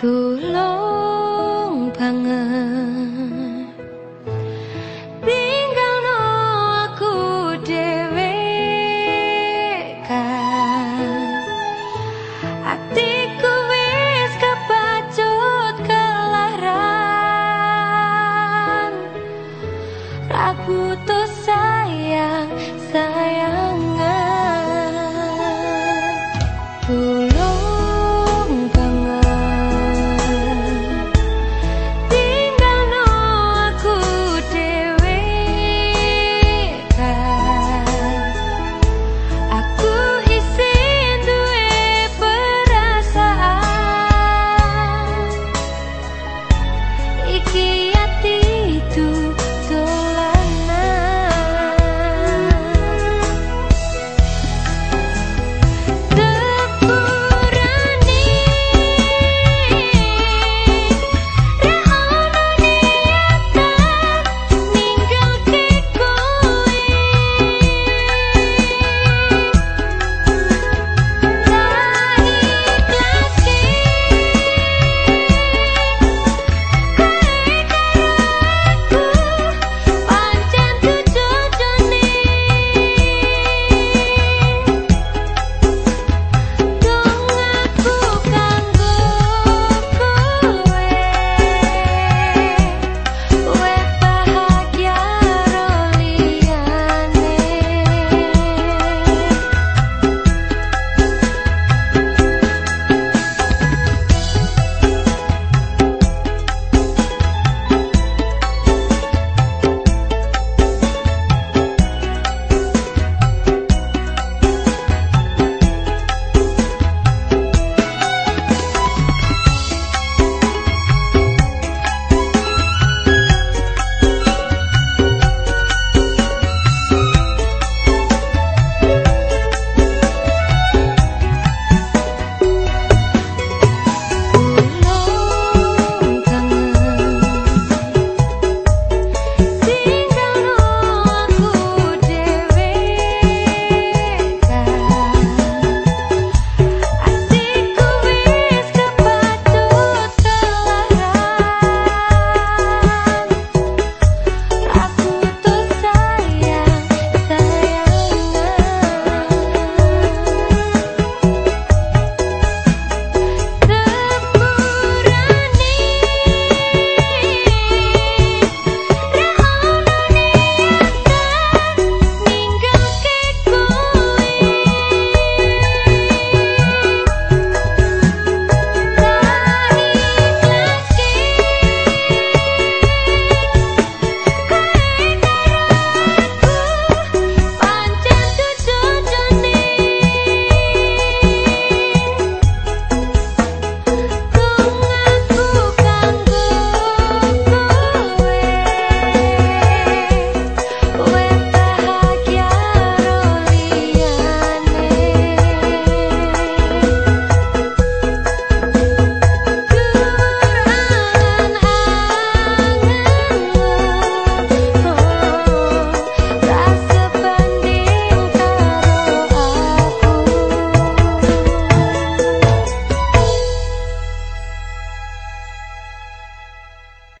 独龙盘根。